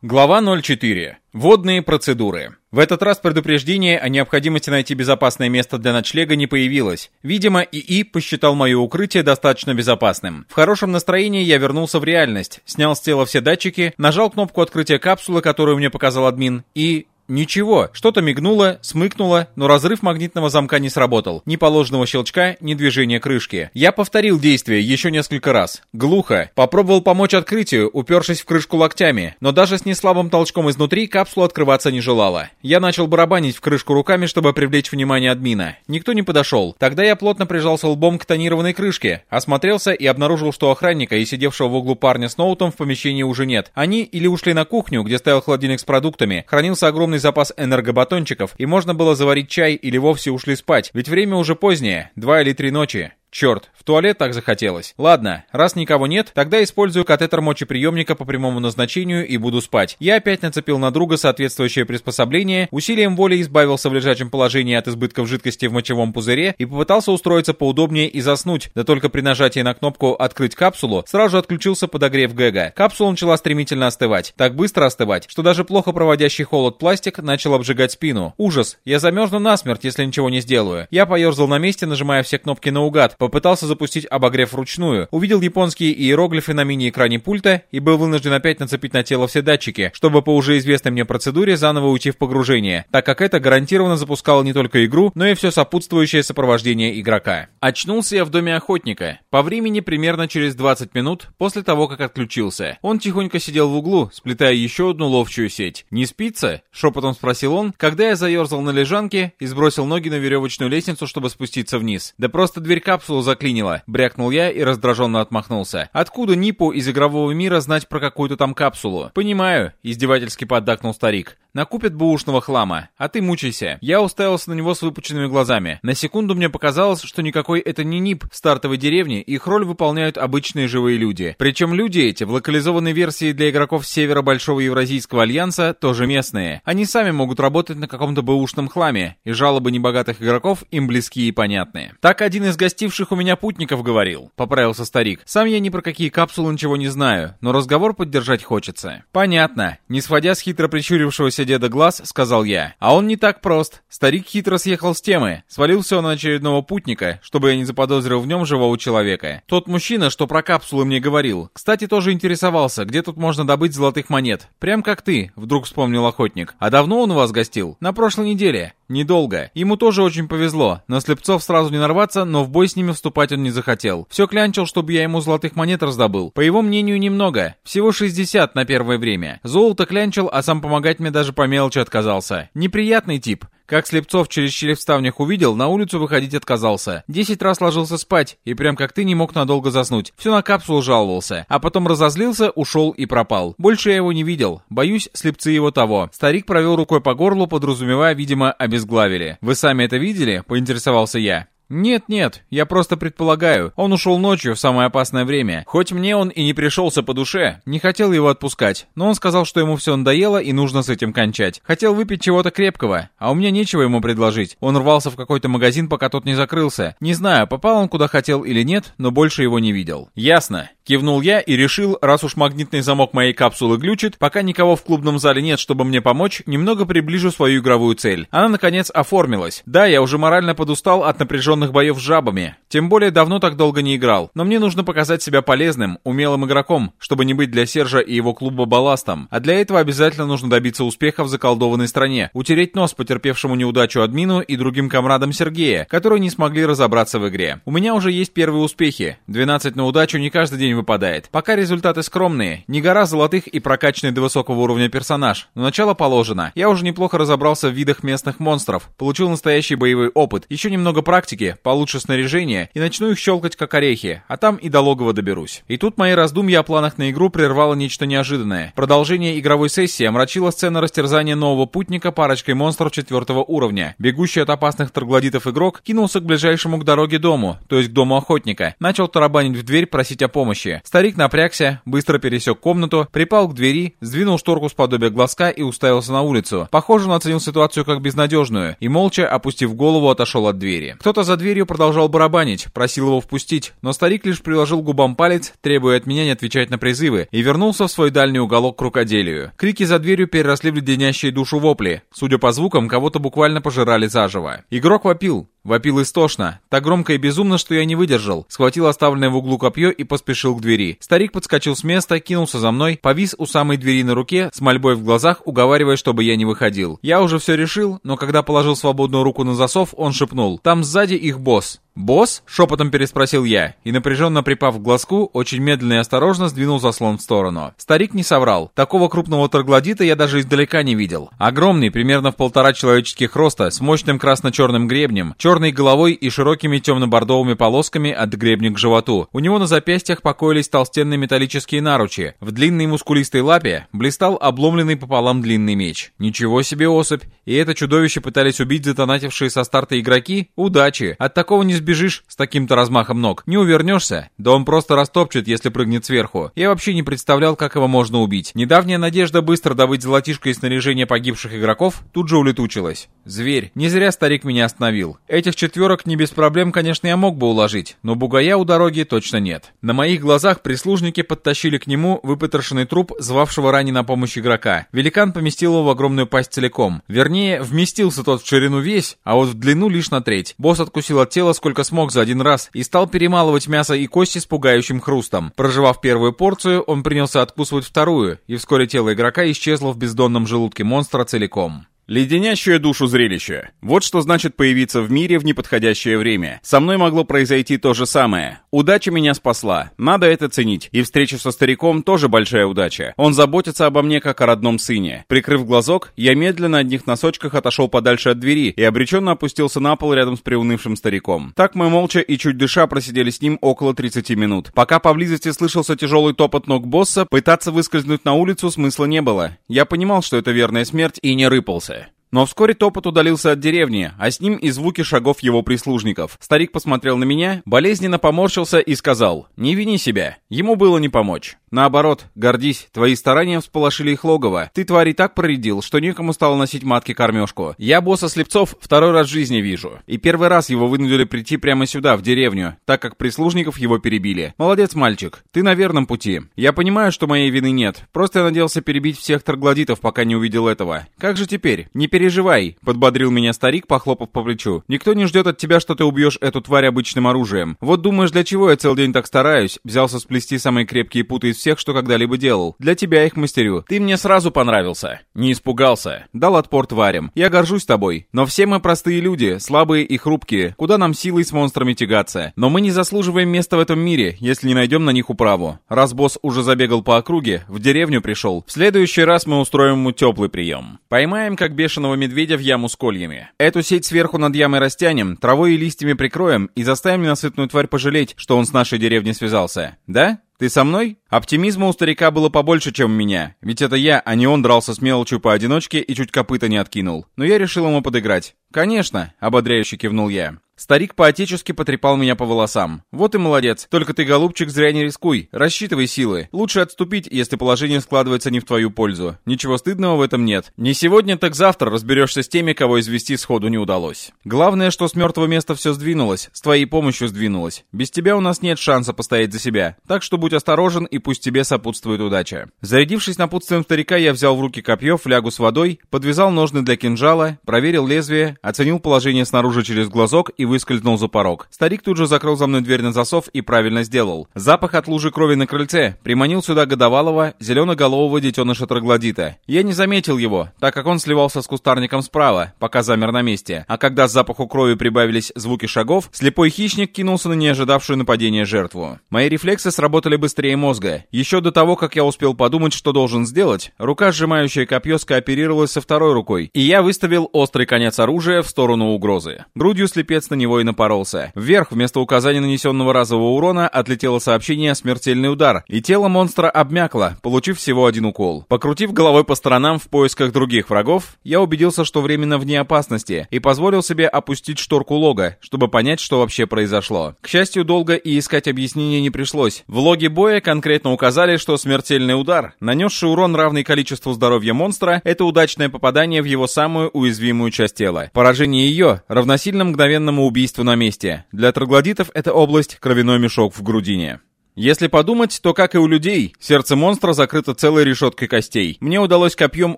Глава 04. Водные процедуры. В этот раз предупреждение о необходимости найти безопасное место для ночлега не появилось. Видимо, ИИ посчитал мое укрытие достаточно безопасным. В хорошем настроении я вернулся в реальность, снял с тела все датчики, нажал кнопку открытия капсулы, которую мне показал админ, и Ничего, что-то мигнуло, смыкнуло, но разрыв магнитного замка не сработал. Ни положенного щелчка, ни движения крышки. Я повторил действие еще несколько раз. Глухо. Попробовал помочь открытию, упершись в крышку локтями, но даже с неслабым толчком изнутри капсула открываться не желала. Я начал барабанить в крышку руками, чтобы привлечь внимание админа. Никто не подошел. Тогда я плотно прижался лбом к тонированной крышке, осмотрелся и обнаружил, что охранника и сидевшего в углу парня с ноутом в помещении уже нет. Они или ушли на кухню, где стоял холодильник с продуктами, хранился огромный огромный запас энергобатончиков, и можно было заварить чай или вовсе ушли спать, ведь время уже позднее, два или три ночи. Черт, в туалет так захотелось. Ладно, раз никого нет, тогда использую катетер мочеприемника по прямому назначению и буду спать. Я опять нацепил на друга соответствующее приспособление, усилием воли избавился в лежачем положении от избытков жидкости в мочевом пузыре и попытался устроиться поудобнее и заснуть, да только при нажатии на кнопку «Открыть капсулу» сразу отключился подогрев ГЭГа. Капсула начала стремительно остывать. Так быстро остывать, что даже плохо проводящий холод пластик начал обжигать спину. Ужас, я замерзну насмерть, если ничего не сделаю. Я поерзал на месте, нажимая все кнопки наугад, Попытался запустить обогрев вручную, увидел японские иероглифы на мини-экране пульта и был вынужден опять нацепить на тело все датчики, чтобы по уже известной мне процедуре заново уйти в погружение, так как это гарантированно запускало не только игру, но и все сопутствующее сопровождение игрока. Очнулся я в доме охотника. По времени примерно через 20 минут после того, как отключился. Он тихонько сидел в углу, сплетая еще одну ловчую сеть. «Не спится?» — шепотом спросил он, когда я заерзал на лежанке и сбросил ноги на веревочную лестницу, чтобы спуститься вниз. Да просто дверь капсулы капсулу заклинило. Брякнул я и раздраженно отмахнулся. Откуда Нипу из игрового мира знать про какую-то там капсулу? Понимаю, издевательски поддакнул старик. Накупят бушного хлама, а ты мучайся. Я уставился на него с выпученными глазами. На секунду мне показалось, что никакой это не НИП стартовой деревни, их роль выполняют обычные живые люди. Причем люди эти в локализованной версии для игроков севера Большого Евразийского Альянса тоже местные. Они сами могут работать на каком-то бэушном хламе, и жалобы небогатых игроков им близки и понятны. Так один из гостивших у меня путников говорил, поправился старик. Сам я ни про какие капсулы ничего не знаю, но разговор поддержать хочется. Понятно. Не сводя с хитро прищурившегося деда глаз, сказал я. А он не так прост. Старик хитро съехал с темы. Свалил все на очередного путника, чтобы я не заподозрил в нем живого человека. Тот мужчина, что про капсулы мне говорил, кстати, тоже интересовался, где тут можно добыть золотых монет. Прям как ты, вдруг вспомнил охотник. А давно он у вас гостил? На прошлой неделе. Недолго. Ему тоже очень повезло. На слепцов сразу не нарваться, но в бой с ними вступать он не захотел. Все клянчил, чтобы я ему золотых монет раздобыл. По его мнению, немного. Всего 60 на первое время. Золото клянчил, а сам помогать мне даже по мелочи отказался. Неприятный тип. Как Слепцов через щели в ставнях увидел, на улицу выходить отказался. Десять раз ложился спать, и прям как ты не мог надолго заснуть. Все на капсулу жаловался. А потом разозлился, ушел и пропал. Больше я его не видел. Боюсь, слепцы его того. Старик провел рукой по горлу, подразумевая, видимо, обезглавили. Вы сами это видели? Поинтересовался я. «Нет-нет, я просто предполагаю. Он ушел ночью в самое опасное время. Хоть мне он и не пришелся по душе, не хотел его отпускать. Но он сказал, что ему все надоело и нужно с этим кончать. Хотел выпить чего-то крепкого, а у меня нечего ему предложить. Он рвался в какой-то магазин, пока тот не закрылся. Не знаю, попал он куда хотел или нет, но больше его не видел». «Ясно. Кивнул я и решил, раз уж магнитный замок моей капсулы глючит, пока никого в клубном зале нет, чтобы мне помочь, немного приближу свою игровую цель. Она, наконец, оформилась. Да, я уже морально подустал от напряженных боев с жабами. Тем более давно так долго не играл. Но мне нужно показать себя полезным, умелым игроком, чтобы не быть для Сержа и его клуба балластом. А для этого обязательно нужно добиться успеха в заколдованной стране, утереть нос потерпевшему неудачу админу и другим комрадам Сергея, которые не смогли разобраться в игре. У меня уже есть первые успехи. 12 на удачу не каждый день выпадает. Пока результаты скромные. Не гора золотых и прокачанный до высокого уровня персонаж. Но начало положено. Я уже неплохо разобрался в видах местных монстров. Получил настоящий боевой опыт. Еще немного практики, получше снаряжение, и начну их щелкать как орехи. А там и до логова доберусь. И тут мои раздумья о планах на игру прервало нечто неожиданное. Продолжение игровой сессии омрачила сцена растерзания нового путника парочкой монстров четвертого уровня. Бегущий от опасных троглодитов игрок кинулся к ближайшему к дороге дому, то есть к дому охотника. Начал тарабанить в дверь, просить о помощи. Старик напрягся, быстро пересек комнату, припал к двери, сдвинул шторку с подобия глазка и уставился на улицу. Похоже, он оценил ситуацию как безнадежную и, молча, опустив голову, отошел от двери. Кто-то за дверью продолжал барабанить, просил его впустить, но старик лишь приложил губам палец, требуя от меня не отвечать на призывы, и вернулся в свой дальний уголок к рукоделию. Крики за дверью переросли в леденящие душу вопли. Судя по звукам, кого-то буквально пожирали заживо. Игрок вопил, Вопил истошно, так громко и безумно, что я не выдержал. Схватил оставленное в углу копье и поспешил к двери. Старик подскочил с места, кинулся за мной, повис у самой двери на руке, с мольбой в глазах, уговаривая, чтобы я не выходил. Я уже все решил, но когда положил свободную руку на засов, он шепнул. «Там сзади их босс». «Босс?» — шепотом переспросил я, и напряженно припав к глазку, очень медленно и осторожно сдвинул заслон в сторону. Старик не соврал. Такого крупного троглодита я даже издалека не видел. Огромный, примерно в полтора человеческих роста, с мощным красно-черным гребнем, черной головой и широкими темно-бордовыми полосками от гребня к животу. У него на запястьях покоились толстенные металлические наручи. В длинной мускулистой лапе блистал обломленный пополам длинный меч. Ничего себе особь. И это чудовище пытались убить затонатившие со старта игроки? Удачи. От такого не сбежишь с таким-то размахом ног, не увернешься. Да он просто растопчет, если прыгнет сверху. Я вообще не представлял, как его можно убить. Недавняя надежда быстро добыть золотишко и снаряжение погибших игроков тут же улетучилась. Зверь. Не зря старик меня остановил. Этих четверок не без проблем, конечно, я мог бы уложить, но бугая у дороги точно нет. На моих глазах прислужники подтащили к нему выпотрошенный труп, звавшего ранее на помощь игрока. Великан поместил его в огромную пасть целиком. Вернее, вместился тот в ширину весь, а вот в длину лишь на треть. Босс откусил от тела сколько смог за один раз и стал перемалывать мясо и кости с пугающим хрустом. Проживав первую порцию, он принялся откусывать вторую, и вскоре тело игрока исчезло в бездонном желудке монстра целиком. Леденящее душу зрелище. Вот что значит появиться в мире в неподходящее время. Со мной могло произойти то же самое. Удача меня спасла. Надо это ценить. И встреча со стариком тоже большая удача. Он заботится обо мне как о родном сыне. Прикрыв глазок, я медленно на одних носочках отошел подальше от двери и обреченно опустился на пол рядом с приунывшим стариком. Так мы молча и чуть дыша просидели с ним около 30 минут. Пока поблизости слышался тяжелый топот ног босса, пытаться выскользнуть на улицу смысла не было. Я понимал, что это верная смерть и не рыпался. Но вскоре топот удалился от деревни, а с ним и звуки шагов его прислужников. Старик посмотрел на меня, болезненно поморщился и сказал, «Не вини себя, ему было не помочь». Наоборот, гордись, твои старания всполошили их логово. Ты твари так проредил, что некому стало носить матке кормежку. Я босса Слепцов второй раз в жизни вижу. И первый раз его вынудили прийти прямо сюда, в деревню, так как прислужников его перебили. Молодец, мальчик, ты на верном пути. Я понимаю, что моей вины нет. Просто я надеялся перебить всех троглодитов, пока не увидел этого. Как же теперь? Не переживай, подбодрил меня старик, похлопав по плечу. Никто не ждет от тебя, что ты убьешь эту тварь обычным оружием. Вот думаешь, для чего я целый день так стараюсь? Взялся сплести самые крепкие путы из всех, что когда-либо делал. Для тебя их мастерю. Ты мне сразу понравился. Не испугался. Дал отпор тварям. Я горжусь тобой. Но все мы простые люди, слабые и хрупкие. Куда нам силой с монстрами тягаться? Но мы не заслуживаем места в этом мире, если не найдем на них управу. Раз босс уже забегал по округе, в деревню пришел, в следующий раз мы устроим ему теплый прием. Поймаем, как бешеного медведя в яму с кольями. Эту сеть сверху над ямой растянем, травой и листьями прикроем и заставим ненасытную тварь пожалеть, что он с нашей деревней связался. Да? Ты со мной? Оптимизма у старика было побольше, чем у меня. Ведь это я, а не он дрался с мелочью поодиночке и чуть копыта не откинул. Но я решил ему подыграть. «Конечно», — ободряюще кивнул я. Старик поотечески потрепал меня по волосам. «Вот и молодец. Только ты, голубчик, зря не рискуй. Рассчитывай силы. Лучше отступить, если положение складывается не в твою пользу. Ничего стыдного в этом нет. Не сегодня, так завтра разберешься с теми, кого извести сходу не удалось. Главное, что с мертвого места все сдвинулось. С твоей помощью сдвинулось. Без тебя у нас нет шанса постоять за себя. Так что будь осторожен, и пусть тебе сопутствует удача». Зарядившись напутствием старика, я взял в руки копье, флягу с водой, подвязал ножны для кинжала, проверил лезвие, оценил положение снаружи через глазок и выскользнул за порог. Старик тут же закрыл за мной дверь на засов и правильно сделал. Запах от лужи крови на крыльце приманил сюда годовалого, зеленоголового детеныша троглодита. Я не заметил его, так как он сливался с кустарником справа, пока замер на месте. А когда с запаху крови прибавились звуки шагов, слепой хищник кинулся на неожидавшую нападение жертву. Мои рефлексы сработали быстрее мозга. Еще до того, как я успел подумать, что должен сделать, рука, сжимающая копье, скооперировалась со второй рукой, и я выставил острый конец оружия в сторону угрозы. Грудью слепец на него и напоролся. Вверх, вместо указания нанесенного разового урона, отлетело сообщение «Смертельный удар», и тело монстра обмякло, получив всего один укол. Покрутив головой по сторонам в поисках других врагов, я убедился, что временно вне опасности, и позволил себе опустить шторку лога, чтобы понять, что вообще произошло. К счастью, долго и искать объяснения не пришлось. В логе боя конкретно указали, что смертельный удар, нанесший урон равный количеству здоровья монстра, это удачное попадание в его самую уязвимую часть тела. Поражение ее равносильно мгновенному убийство на месте. Для троглодитов это область кровяной мешок в грудине. Если подумать, то, как и у людей, сердце монстра закрыто целой решеткой костей. Мне удалось копьем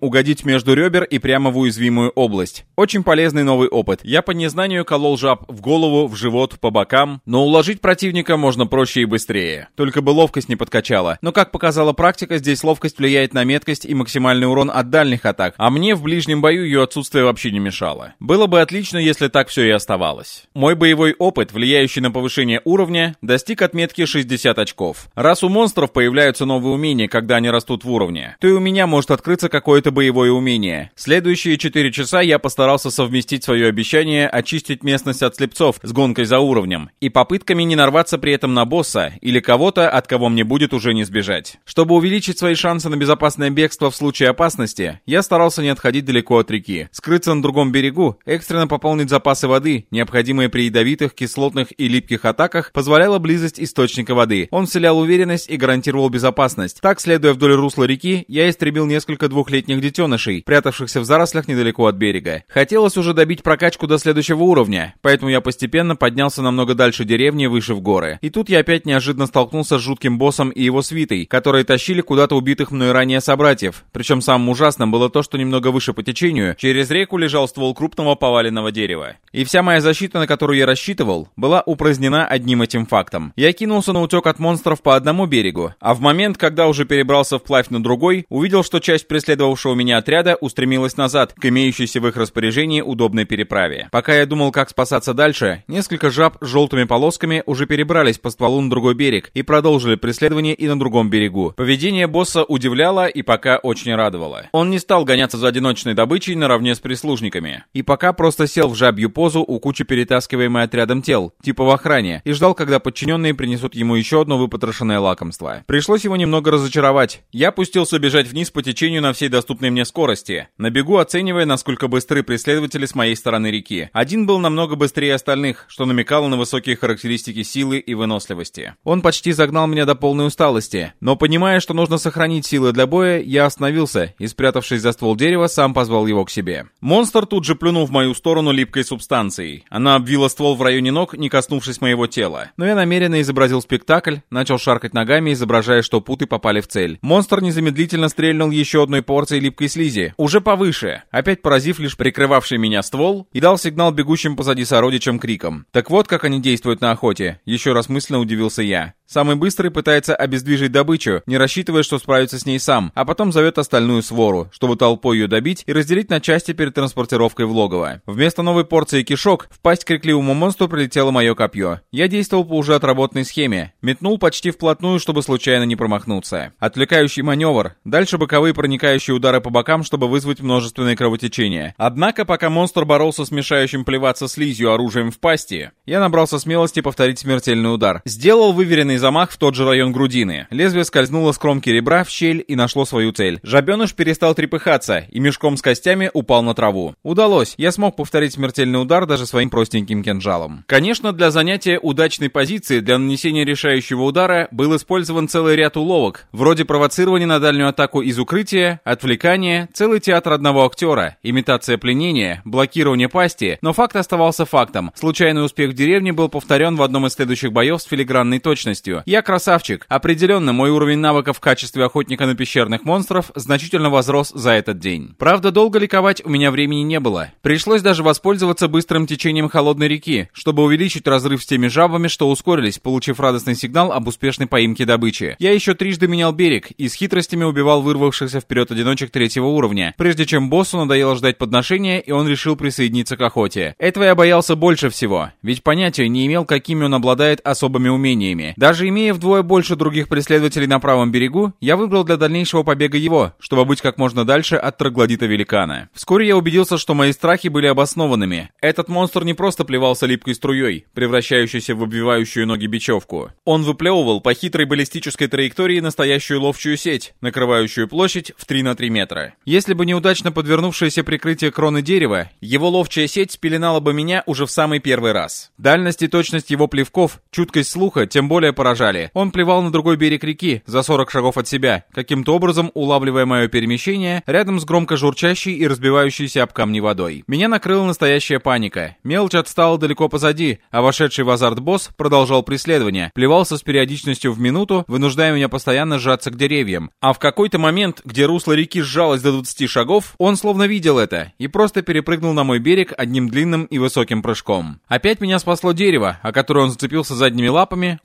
угодить между ребер и прямо в уязвимую область. Очень полезный новый опыт. Я по незнанию колол жаб в голову, в живот, по бокам, но уложить противника можно проще и быстрее. Только бы ловкость не подкачала. Но, как показала практика, здесь ловкость влияет на меткость и максимальный урон от дальних атак, а мне в ближнем бою ее отсутствие вообще не мешало. Было бы отлично, если так все и оставалось. Мой боевой опыт, влияющий на повышение уровня, достиг отметки 60 очков очков. Раз у монстров появляются новые умения, когда они растут в уровне, то и у меня может открыться какое-то боевое умение. Следующие 4 часа я постарался совместить свое обещание очистить местность от слепцов с гонкой за уровнем и попытками не нарваться при этом на босса или кого-то, от кого мне будет уже не сбежать. Чтобы увеличить свои шансы на безопасное бегство в случае опасности, я старался не отходить далеко от реки, скрыться на другом берегу, экстренно пополнить запасы воды, необходимые при ядовитых, кислотных и липких атаках, позволяла близость источника воды. Он вселял уверенность и гарантировал безопасность. Так, следуя вдоль русла реки, я истребил несколько двухлетних детенышей, прятавшихся в зарослях недалеко от берега. Хотелось уже добить прокачку до следующего уровня, поэтому я постепенно поднялся намного дальше деревни, выше в горы. И тут я опять неожиданно столкнулся с жутким боссом и его свитой, которые тащили куда-то убитых мной ранее собратьев. Причем самым ужасным было то, что немного выше по течению, через реку лежал ствол крупного поваленного дерева. И вся моя защита, на которую я рассчитывал, была упразднена одним этим фактом. Я кинулся на утек от монстров по одному берегу, а в момент, когда уже перебрался вплавь на другой, увидел, что часть преследовавшего меня отряда устремилась назад, к имеющейся в их распоряжении удобной переправе. Пока я думал, как спасаться дальше, несколько жаб с желтыми полосками уже перебрались по стволу на другой берег и продолжили преследование и на другом берегу. Поведение босса удивляло и пока очень радовало. Он не стал гоняться за одиночной добычей наравне с прислужниками. И пока просто сел в жабью позу у кучи перетаскиваемой отрядом тел, типа в охране, и ждал, когда подчиненные принесут ему еще одно выпотрошенное лакомство. Пришлось его немного разочаровать. Я пустился бежать вниз по течению на всей доступной мне скорости, на бегу оценивая, насколько быстры преследователи с моей стороны реки. Один был намного быстрее остальных, что намекало на высокие характеристики силы и выносливости. Он почти загнал меня до полной усталости, но понимая, что нужно сохранить силы для боя, я остановился и, спрятавшись за ствол дерева, сам позвал его к себе. Монстр тут же плюнул в мою сторону липкой субстанцией. Она обвила ствол в районе ног, не коснувшись моего тела. Но я намеренно изобразил спектакль, начал шаркать ногами, изображая, что путы попали в цель. Монстр незамедлительно стрельнул еще одной порцией липкой слизи, уже повыше, опять поразив лишь прикрывавший меня ствол, и дал сигнал бегущим позади сородичам криком. Так вот, как они действуют на охоте, еще раз мысленно удивился я. Самый быстрый пытается обездвижить добычу, не рассчитывая, что справится с ней сам, а потом зовет остальную свору, чтобы толпой ее добить и разделить на части перед транспортировкой в логово. Вместо новой порции кишок в пасть крикливому монстру прилетело мое копье. Я действовал по уже отработанной схеме. Метнул почти вплотную, чтобы случайно не промахнуться. Отвлекающий маневр. Дальше боковые проникающие удары по бокам, чтобы вызвать множественные кровотечения. Однако, пока монстр боролся с мешающим плеваться слизью оружием в пасти, я набрался смелости повторить смертельный удар. Сделал выверенный замах в тот же район грудины. Лезвие скользнуло с кромки ребра в щель и нашло свою цель. Жабеныш перестал трепыхаться и мешком с костями упал на траву. Удалось. Я смог повторить смертельный удар даже своим простеньким кинжалом. Конечно, для занятия удачной позиции для нанесения решающего удара был использован целый ряд уловок, вроде провоцирования на дальнюю атаку из укрытия, отвлекания, целый театр одного актера, имитация пленения, блокирование пасти, но факт оставался фактом. Случайный успех в деревне был повторен в одном из следующих боев с филигранной точностью полностью. Я красавчик. Определенно, мой уровень навыков в качестве охотника на пещерных монстров значительно возрос за этот день. Правда, долго ликовать у меня времени не было. Пришлось даже воспользоваться быстрым течением холодной реки, чтобы увеличить разрыв с теми жабами, что ускорились, получив радостный сигнал об успешной поимке добычи. Я еще трижды менял берег и с хитростями убивал вырвавшихся вперед одиночек третьего уровня, прежде чем боссу надоело ждать подношения, и он решил присоединиться к охоте. Этого я боялся больше всего, ведь понятия не имел, какими он обладает особыми умениями. Даже даже имея вдвое больше других преследователей на правом берегу, я выбрал для дальнейшего побега его, чтобы быть как можно дальше от троглодита-великана. Вскоре я убедился, что мои страхи были обоснованными. Этот монстр не просто плевался липкой струей, превращающейся в обвивающую ноги бечевку. Он выплевывал по хитрой баллистической траектории настоящую ловчую сеть, накрывающую площадь в 3 на 3 метра. Если бы неудачно подвернувшееся прикрытие кроны дерева, его ловчая сеть спеленала бы меня уже в самый первый раз. Дальность и точность его плевков, чуткость слуха, тем более поражали. Он плевал на другой берег реки, за 40 шагов от себя, каким-то образом улавливая мое перемещение рядом с громко журчащей и разбивающейся об камни водой. Меня накрыла настоящая паника. Мелочь отстала далеко позади, а вошедший в азарт босс продолжал преследование, плевался с периодичностью в минуту, вынуждая меня постоянно сжаться к деревьям. А в какой-то момент, где русло реки сжалось до 20 шагов, он словно видел это и просто перепрыгнул на мой берег одним длинным и высоким прыжком. Опять меня спасло дерево, о которое он зацепился задними лапами,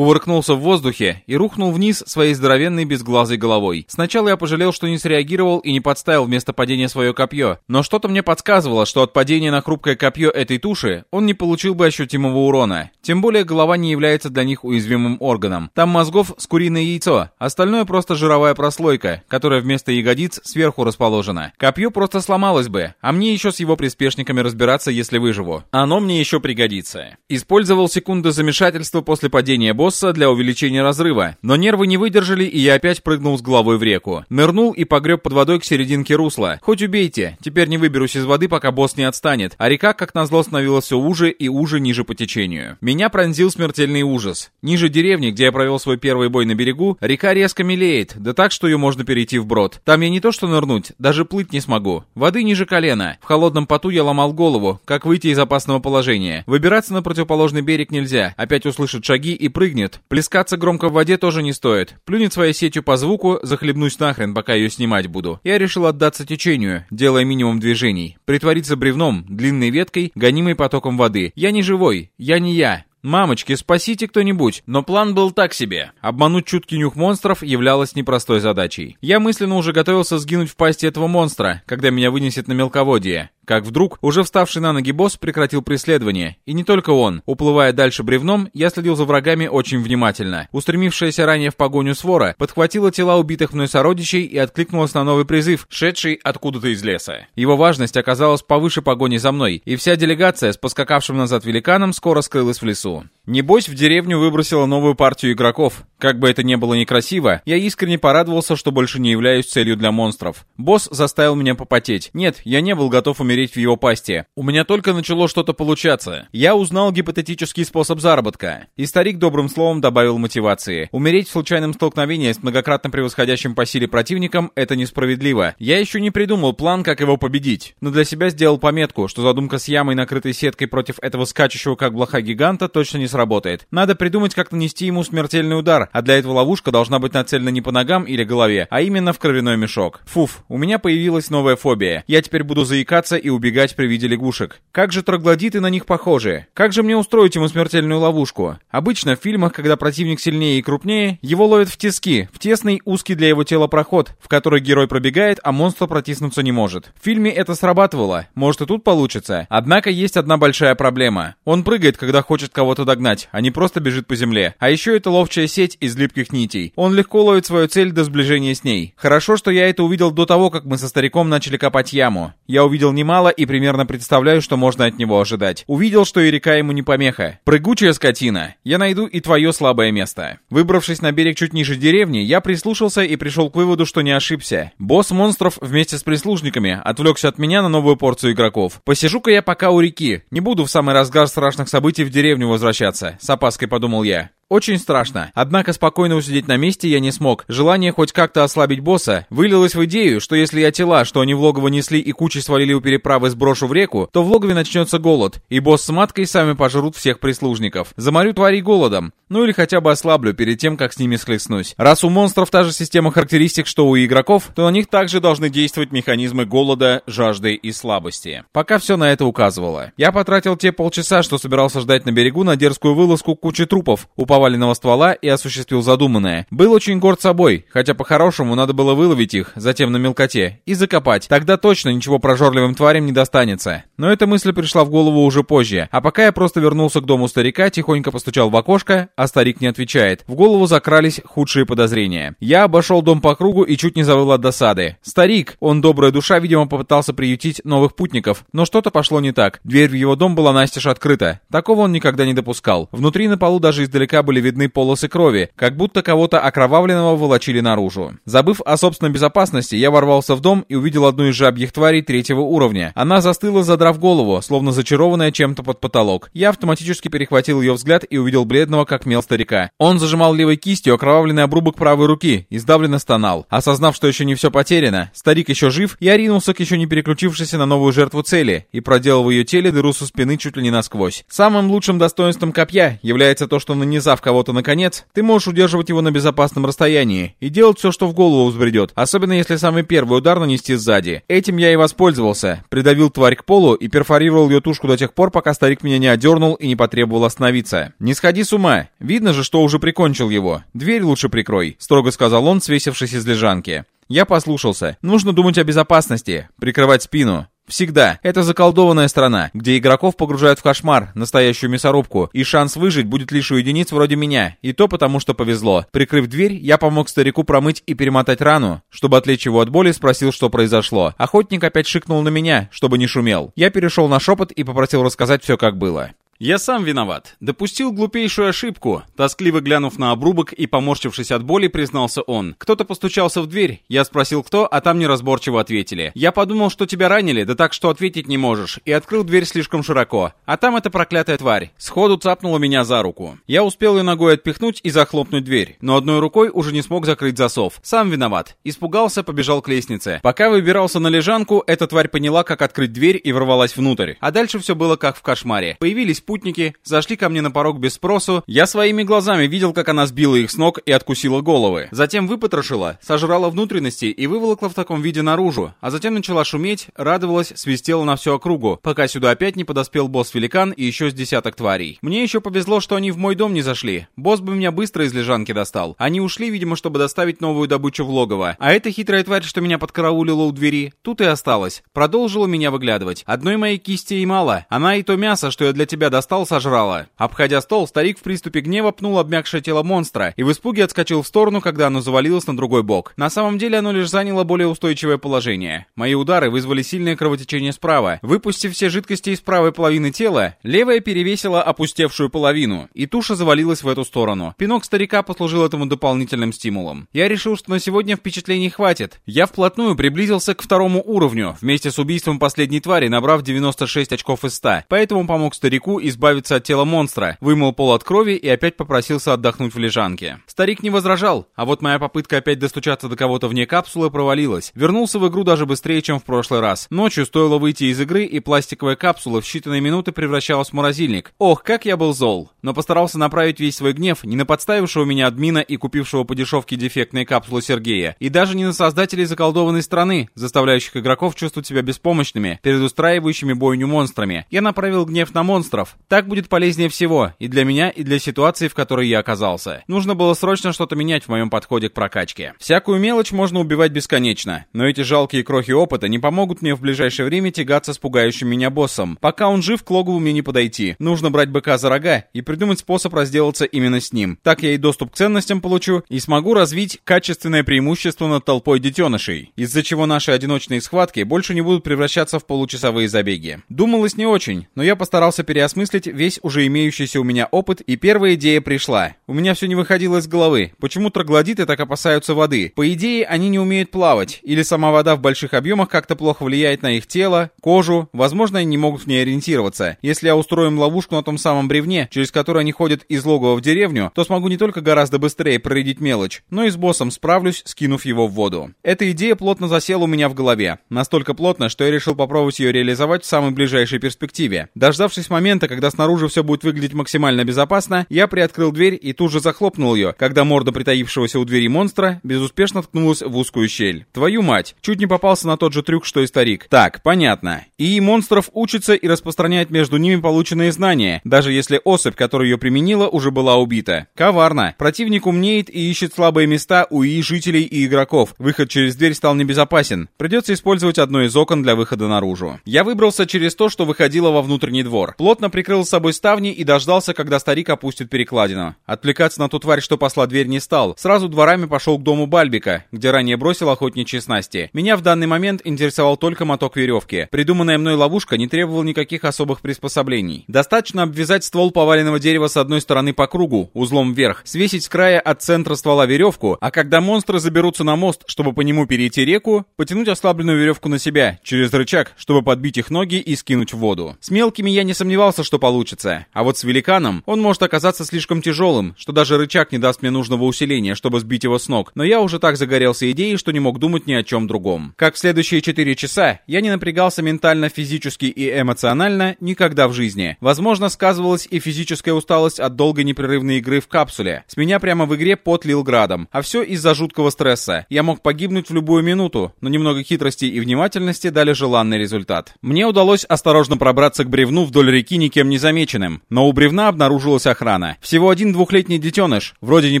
кувыркнулся в воздухе и рухнул вниз своей здоровенной безглазой головой. Сначала я пожалел, что не среагировал и не подставил вместо падения свое копье, но что-то мне подсказывало, что от падения на хрупкое копье этой туши он не получил бы ощутимого урона. Тем более голова не является для них уязвимым органом. Там мозгов с куриное яйцо, остальное просто жировая прослойка, которая вместо ягодиц сверху расположена. Копье просто сломалось бы, а мне еще с его приспешниками разбираться, если выживу. Оно мне еще пригодится. Использовал секунды замешательства после падения босса для увеличения разрыва, но нервы не выдержали, и я опять прыгнул с головой в реку. Нырнул и погреб под водой к серединке русла. Хоть убейте, теперь не выберусь из воды, пока босс не отстанет, а река, как назло, становилась все уже и уже ниже по течению. Меня пронзил смертельный ужас. Ниже деревни, где я провел свой первый бой на берегу, река резко мелеет, да так, что ее можно перейти вброд. Там я не то что нырнуть, даже плыть не смогу. Воды ниже колена. В холодном поту я ломал голову, как выйти из опасного положения. Выбираться на противоположный берег нельзя. Опять услышит шаги и прыгнет. Плескаться громко в воде тоже не стоит. Плюнет своей сетью по звуку, захлебнусь нахрен, пока ее снимать буду. Я решил отдаться течению, делая минимум движений. Притвориться бревном, длинной веткой, гонимой потоком воды. Я не живой, я не я. «Мамочки, спасите кто-нибудь!» Но план был так себе. Обмануть чуткий нюх монстров являлось непростой задачей. Я мысленно уже готовился сгинуть в пасти этого монстра, когда меня вынесет на мелководье. Как вдруг, уже вставший на ноги босс прекратил преследование. И не только он. Уплывая дальше бревном, я следил за врагами очень внимательно. Устремившаяся ранее в погоню свора подхватила тела убитых мной сородичей и откликнулась на новый призыв, шедший откуда-то из леса. Его важность оказалась повыше погони за мной, и вся делегация с поскакавшим назад великаном скоро скрылась в лесу. Небось, в деревню выбросила новую партию игроков. Как бы это ни было некрасиво, я искренне порадовался, что больше не являюсь целью для монстров. Босс заставил меня попотеть. Нет, я не был готов умереть в его пасти. У меня только начало что-то получаться. Я узнал гипотетический способ заработка. И старик добрым словом добавил мотивации. Умереть в случайном столкновении с многократно превосходящим по силе противником — это несправедливо. Я еще не придумал план, как его победить. Но для себя сделал пометку, что задумка с ямой, накрытой сеткой против этого скачущего как блоха гиганта, точно не сработает. Надо придумать, как нанести ему смертельный удар, а для этого ловушка должна быть нацелена не по ногам или голове, а именно в кровяной мешок. Фуф, у меня появилась новая фобия. Я теперь буду заикаться и убегать при виде лягушек. Как же троглодиты на них похожи? Как же мне устроить ему смертельную ловушку? Обычно в фильмах, когда противник сильнее и крупнее, его ловят в тиски, в тесный узкий для его тела проход, в который герой пробегает, а монстр протиснуться не может. В фильме это срабатывало, может и тут получится. Однако есть одна большая проблема. Он прыгает, когда хочет кого-то догнать а не просто бежит по земле. А еще это ловчая сеть из липких нитей. Он легко ловит свою цель до сближения с ней. Хорошо, что я это увидел до того, как мы со стариком начали копать яму. Я увидел немало и примерно представляю, что можно от него ожидать. Увидел, что и река ему не помеха. Прыгучая скотина. Я найду и твое слабое место. Выбравшись на берег чуть ниже деревни, я прислушался и пришел к выводу, что не ошибся. Босс монстров вместе с прислужниками отвлекся от меня на новую порцию игроков. Посижу-ка я пока у реки. Не буду в самый разгар страшных событий в деревню возвращаться с опаской подумал я. Очень страшно. Однако спокойно усидеть на месте я не смог. Желание хоть как-то ослабить босса вылилось в идею, что если я тела, что они в логово несли и кучей свалили у переправы, сброшу в реку, то в логове начнется голод, и босс с маткой сами пожрут всех прислужников. Заморю тварей голодом. Ну или хотя бы ослаблю перед тем, как с ними схлестнусь. Раз у монстров та же система характеристик, что у игроков, то на них также должны действовать механизмы голода, жажды и слабости. Пока все на это указывало. Я потратил те полчаса, что собирался ждать на берегу, на дерзкую вылазку кучи трупов, упал поваленного ствола и осуществил задуманное. Был очень горд собой, хотя по-хорошему надо было выловить их, затем на мелкоте, и закопать. Тогда точно ничего прожорливым тварям не достанется. Но эта мысль пришла в голову уже позже. А пока я просто вернулся к дому старика, тихонько постучал в окошко, а старик не отвечает. В голову закрались худшие подозрения. Я обошел дом по кругу и чуть не завыл от досады. Старик, он добрая душа, видимо, попытался приютить новых путников, но что-то пошло не так. Дверь в его дом была настежь открыта. Такого он никогда не допускал. Внутри на полу даже издалека были видны полосы крови, как будто кого-то окровавленного волочили наружу. Забыв о собственной безопасности, я ворвался в дом и увидел одну из жабьих тварей третьего уровня. Она застыла, задрав голову, словно зачарованная чем-то под потолок. Я автоматически перехватил ее взгляд и увидел бледного, как мел старика. Он зажимал левой кистью окровавленный обрубок правой руки и сдавленно стонал. Осознав, что еще не все потеряно, старик еще жив, я ринулся к еще не переключившейся на новую жертву цели и проделал в ее теле дыру со спины чуть ли не насквозь. Самым лучшим достоинством копья является то, что нанизав кого-то наконец, ты можешь удерживать его на безопасном расстоянии и делать все, что в голову взбредет, особенно если самый первый удар нанести сзади. Этим я и воспользовался, придавил тварь к полу и перфорировал ее тушку до тех пор, пока старик меня не одернул и не потребовал остановиться. «Не сходи с ума, видно же, что уже прикончил его. Дверь лучше прикрой», — строго сказал он, свесившись из лежанки. Я послушался. Нужно думать о безопасности, прикрывать спину. Всегда. Это заколдованная страна, где игроков погружают в кошмар, настоящую мясорубку, и шанс выжить будет лишь у единиц вроде меня. И то потому, что повезло. Прикрыв дверь, я помог старику промыть и перемотать рану. Чтобы отвлечь его от боли, спросил, что произошло. Охотник опять шикнул на меня, чтобы не шумел. Я перешел на шепот и попросил рассказать все, как было. «Я сам виноват. Допустил глупейшую ошибку». Тоскливо глянув на обрубок и поморщившись от боли, признался он. «Кто-то постучался в дверь. Я спросил, кто, а там неразборчиво ответили. Я подумал, что тебя ранили, да так, что ответить не можешь, и открыл дверь слишком широко. А там эта проклятая тварь. Сходу цапнула меня за руку. Я успел ее ногой отпихнуть и захлопнуть дверь, но одной рукой уже не смог закрыть засов. Сам виноват. Испугался, побежал к лестнице. Пока выбирался на лежанку, эта тварь поняла, как открыть дверь и ворвалась внутрь. А дальше все было как в кошмаре. Появились спутники, зашли ко мне на порог без спросу. Я своими глазами видел, как она сбила их с ног и откусила головы. Затем выпотрошила, сожрала внутренности и выволокла в таком виде наружу. А затем начала шуметь, радовалась, свистела на всю округу, пока сюда опять не подоспел босс-великан и еще с десяток тварей. Мне еще повезло, что они в мой дом не зашли. Босс бы меня быстро из лежанки достал. Они ушли, видимо, чтобы доставить новую добычу в логово. А эта хитрая тварь, что меня подкараулила у двери, тут и осталась. Продолжила меня выглядывать. Одной моей кисти и мало. Она и то мясо, что я для тебя достал, сожрала. Обходя стол, старик в приступе гнева пнул обмякшее тело монстра и в испуге отскочил в сторону, когда оно завалилось на другой бок. На самом деле оно лишь заняло более устойчивое положение. Мои удары вызвали сильное кровотечение справа. Выпустив все жидкости из правой половины тела, левая перевесила опустевшую половину, и туша завалилась в эту сторону. Пинок старика послужил этому дополнительным стимулом. Я решил, что на сегодня впечатлений хватит. Я вплотную приблизился к второму уровню, вместе с убийством последней твари, набрав 96 очков из 100. Поэтому помог старику избавиться от тела монстра, вымыл пол от крови и опять попросился отдохнуть в лежанке. Старик не возражал, а вот моя попытка опять достучаться до кого-то вне капсулы провалилась. Вернулся в игру даже быстрее, чем в прошлый раз. Ночью стоило выйти из игры, и пластиковая капсула в считанные минуты превращалась в морозильник. Ох, как я был зол. Но постарался направить весь свой гнев не на подставившего меня админа и купившего по дешевке дефектные капсулы Сергея, и даже не на создателей заколдованной страны, заставляющих игроков чувствовать себя беспомощными перед устраивающими бойню монстрами. Я направил гнев на монстров. Так будет полезнее всего, и для меня, и для ситуации, в которой я оказался. Нужно было срочно что-то менять в моем подходе к прокачке. Всякую мелочь можно убивать бесконечно, но эти жалкие крохи опыта не помогут мне в ближайшее время тягаться с пугающим меня боссом. Пока он жив, к логову мне не подойти. Нужно брать быка за рога и придумать способ разделаться именно с ним. Так я и доступ к ценностям получу, и смогу развить качественное преимущество над толпой детенышей, из-за чего наши одиночные схватки больше не будут превращаться в получасовые забеги. Думалось не очень, но я постарался переосмыслить весь уже имеющийся у меня опыт, и первая идея пришла. У меня все не выходило из головы. Почему троглодиты так опасаются воды? По идее, они не умеют плавать, или сама вода в больших объемах как-то плохо влияет на их тело, кожу, возможно, они не могут в ней ориентироваться. Если я устрою им ловушку на том самом бревне, через который они ходят из логова в деревню, то смогу не только гораздо быстрее проредить мелочь, но и с боссом справлюсь, скинув его в воду. Эта идея плотно засела у меня в голове. Настолько плотно, что я решил попробовать ее реализовать в самой ближайшей перспективе. Дождавшись момента, когда снаружи все будет выглядеть максимально безопасно, я приоткрыл дверь и тут же захлопнул ее, когда морда притаившегося у двери монстра безуспешно ткнулась в узкую щель. Твою мать, чуть не попался на тот же трюк, что и старик. Так, понятно. И монстров учится и распространяет между ними полученные знания, даже если особь, которая ее применила, уже была убита. Коварно. Противник умнеет и ищет слабые места у и жителей и игроков. Выход через дверь стал небезопасен. Придется использовать одно из окон для выхода наружу. Я выбрался через то, что выходило во внутренний двор. Плотно прикрыл с собой ставни и дождался, когда старик опустит перекладину. Отвлекаться на ту тварь, что посла дверь, не стал. Сразу дворами пошел к дому Бальбика, где ранее бросил охотничьи снасти. Меня в данный момент интересовал только моток веревки. Придуманная мной ловушка не требовала никаких особых приспособлений. Достаточно обвязать ствол поваленного дерева с одной стороны по кругу, узлом вверх, свесить с края от центра ствола веревку, а когда монстры заберутся на мост, чтобы по нему перейти реку, потянуть ослабленную веревку на себя, через рычаг, чтобы подбить их ноги и скинуть в воду. С мелкими я не сомневался, что получится, а вот с великаном он может оказаться слишком тяжелым, что даже рычаг не даст мне нужного усиления, чтобы сбить его с ног, но я уже так загорелся идеей, что не мог думать ни о чем другом. Как в следующие 4 часа, я не напрягался ментально, физически и эмоционально никогда в жизни. Возможно, сказывалась и физическая усталость от долгой непрерывной игры в капсуле. С меня прямо в игре пот лил градом, а все из-за жуткого стресса. Я мог погибнуть в любую минуту, но немного хитрости и внимательности дали желанный результат. Мне удалось осторожно пробраться к бревну вдоль реки никем не замеченным, но у бревна обнаружилась охрана. Всего один двухлетний детеныш, вроде не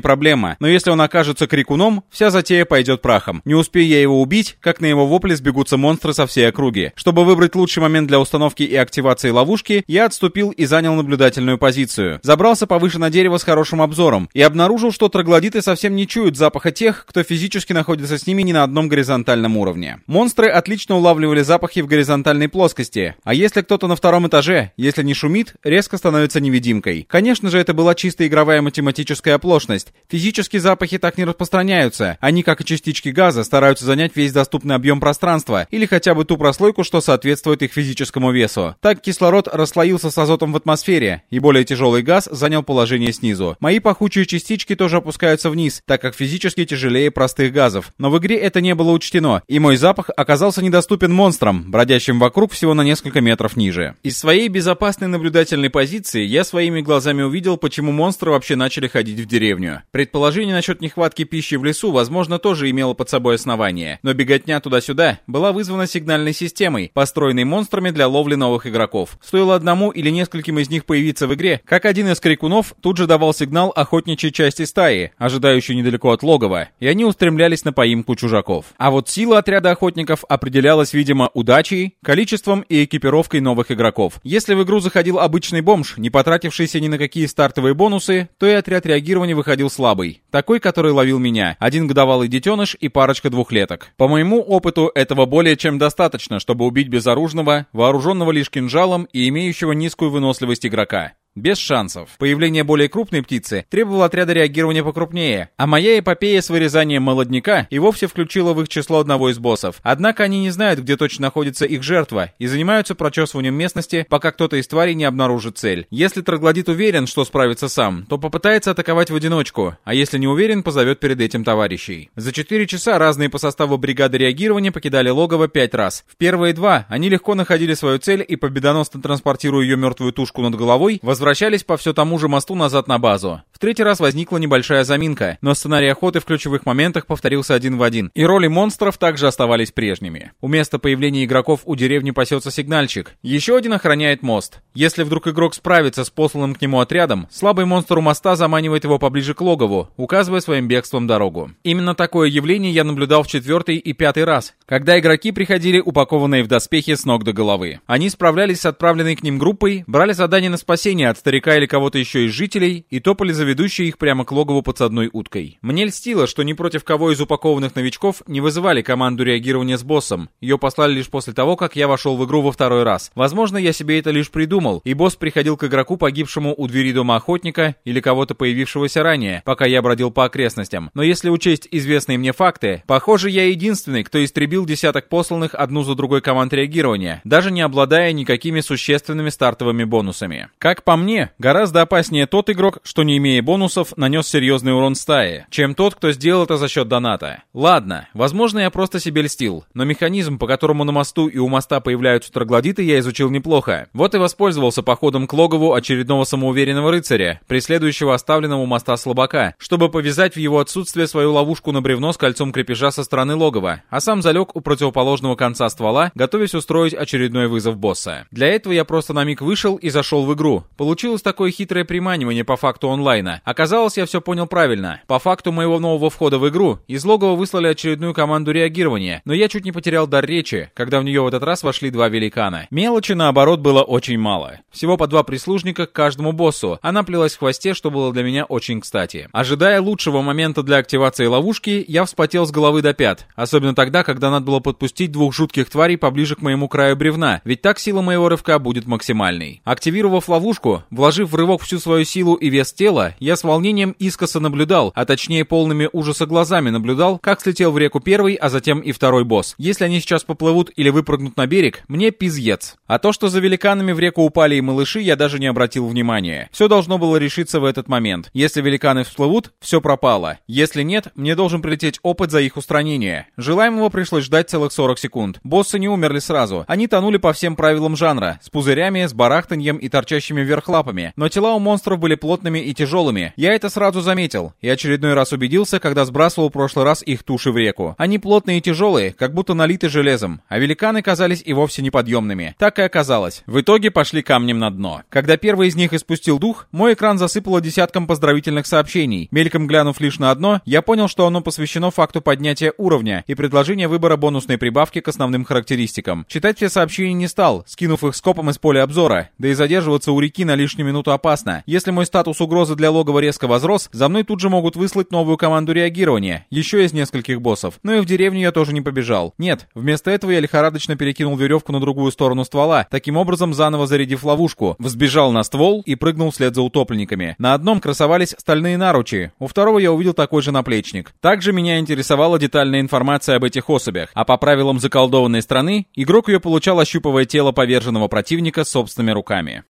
проблема, но если он окажется крикуном, вся затея пойдет прахом. Не успею я его убить, как на его вопле сбегутся монстры со всей округи. Чтобы выбрать лучший момент для установки и активации ловушки, я отступил и занял наблюдательную позицию. Забрался повыше на дерево с хорошим обзором и обнаружил, что троглодиты совсем не чуют запаха тех, кто физически находится с ними не на одном горизонтальном уровне. Монстры отлично улавливали запахи в горизонтальной плоскости, а если кто-то на втором этаже, если не шумит, резко становится невидимкой. Конечно же, это была чисто игровая математическая оплошность. Физические запахи так не распространяются. Они, как и частички газа, стараются занять весь доступный объем пространства или хотя бы ту прослойку, что соответствует их физическому весу. Так кислород расслоился с азотом в атмосфере, и более тяжелый газ занял положение снизу. Мои пахучие частички тоже опускаются вниз, так как физически тяжелее простых газов. Но в игре это не было учтено, и мой запах оказался недоступен монстрам, бродящим вокруг всего на несколько метров ниже. Из своей безопасной наблюдательной позиции я своими глазами увидел, почему монстры вообще начали ходить в деревню. Предположение насчет нехватки пищи в лесу, возможно, тоже имело под собой основание, но беготня туда-сюда была вызвана сигнальной системой, построенной монстрами для ловли новых игроков. Стоило одному или нескольким из них появиться в игре, как один из крикунов тут же давал сигнал охотничьей части стаи, ожидающей недалеко от логова, и они устремлялись на поимку чужаков. А вот сила отряда охотников определялась, видимо, удачей, количеством и экипировкой новых игроков. Если в игру заходил обычный бомж, не потратившийся ни на какие стартовые бонусы, то и отряд реагирования выходил слабый. Такой, который ловил меня. Один годовалый детеныш и парочка двухлеток. По моему опыту, этого более чем достаточно, чтобы убить безоружного, вооруженного лишь кинжалом и имеющего низкую выносливость игрока. Без шансов. Появление более крупной птицы требовало отряда реагирования покрупнее, а моя эпопея с вырезанием молодняка и вовсе включила в их число одного из боссов. Однако они не знают, где точно находится их жертва, и занимаются прочесыванием местности, пока кто-то из тварей не обнаружит цель. Если троглодит уверен, что справится сам, то попытается атаковать в одиночку, а если не уверен, позовет перед этим товарищей. За 4 часа разные по составу бригады реагирования покидали логово 5 раз. В первые два они легко находили свою цель и победоносно транспортируя ее мертвую тушку над головой, возвращались возвращались по все тому же мосту назад на базу. В третий раз возникла небольшая заминка, но сценарий охоты в ключевых моментах повторился один в один, и роли монстров также оставались прежними. У места появления игроков у деревни пасется сигнальщик. Еще один охраняет мост. Если вдруг игрок справится с посланным к нему отрядом, слабый монстр у моста заманивает его поближе к логову, указывая своим бегством дорогу. Именно такое явление я наблюдал в четвертый и пятый раз, когда игроки приходили упакованные в доспехи с ног до головы. Они справлялись с отправленной к ним группой, брали задание на спасение от старика или кого-то еще из жителей и топали за ведущей их прямо к логову подсадной уткой. Мне льстило, что ни против кого из упакованных новичков не вызывали команду реагирования с боссом. Ее послали лишь после того, как я вошел в игру во второй раз. Возможно, я себе это лишь придумал, и босс приходил к игроку, погибшему у двери дома охотника или кого-то появившегося ранее, пока я бродил по окрестностям. Но если учесть известные мне факты, похоже, я единственный, кто истребил десяток посланных одну за другой команд реагирования, даже не обладая никакими существенными стартовыми бонусами. Как по мне, гораздо опаснее тот игрок, что не имея бонусов, нанес серьезный урон стае, чем тот, кто сделал это за счет доната. Ладно, возможно, я просто себе льстил, но механизм, по которому на мосту и у моста появляются троглодиты, я изучил неплохо. Вот и воспользовался походом к логову очередного самоуверенного рыцаря, преследующего оставленного у моста слабака, чтобы повязать в его отсутствие свою ловушку на бревно с кольцом крепежа со стороны логова, а сам залег у противоположного конца ствола, готовясь устроить очередной вызов босса. Для этого я просто на миг вышел и зашел в игру, Получилось такое хитрое приманивание по факту онлайна. Оказалось, я все понял правильно. По факту моего нового входа в игру из логова выслали очередную команду реагирования, но я чуть не потерял дар речи, когда в нее в этот раз вошли два великана. Мелочи, наоборот, было очень мало. Всего по два прислужника к каждому боссу. Она плелась в хвосте, что было для меня очень кстати. Ожидая лучшего момента для активации ловушки, я вспотел с головы до пят. Особенно тогда, когда надо было подпустить двух жутких тварей поближе к моему краю бревна, ведь так сила моего рывка будет максимальной. Активировав ловушку, вложив в рывок всю свою силу и вес тела, я с волнением искоса наблюдал, а точнее полными ужаса глазами наблюдал, как слетел в реку первый, а затем и второй босс. Если они сейчас поплывут или выпрыгнут на берег, мне пиздец. А то, что за великанами в реку упали и малыши, я даже не обратил внимания. Все должно было решиться в этот момент. Если великаны всплывут, все пропало. Если нет, мне должен прилететь опыт за их устранение. Желаемого пришлось ждать целых 40 секунд. Боссы не умерли сразу. Они тонули по всем правилам жанра, с пузырями, с барахтаньем и торчащими вверх лапами. Но тела у монстров были плотными и тяжелыми. Я это сразу заметил. И очередной раз убедился, когда сбрасывал в прошлый раз их туши в реку. Они плотные и тяжелые, как будто налиты железом. А великаны казались и вовсе неподъемными. Так и оказалось. В итоге пошли камнем на дно. Когда первый из них испустил дух, мой экран засыпало десятком поздравительных сообщений. Мельком глянув лишь на одно, я понял, что оно посвящено факту поднятия уровня и предложения выбора бонусной прибавки к основным характеристикам. Читать все сообщения не стал, скинув их скопом из поля обзора, да и задерживаться у реки на лишнюю минуту опасно. Если мой статус угрозы для логова резко возрос, за мной тут же могут выслать новую команду реагирования, еще из нескольких боссов. Но и в деревню я тоже не побежал. Нет, вместо этого я лихорадочно перекинул веревку на другую сторону ствола, таким образом заново зарядив ловушку, взбежал на ствол и прыгнул вслед за утопленниками. На одном красовались стальные наручи, у второго я увидел такой же наплечник. Также меня интересовала детальная информация об этих особях, а по правилам заколдованной страны, игрок ее получал, ощупывая тело поверженного противника собственными руками.